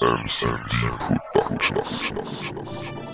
MCT Productions.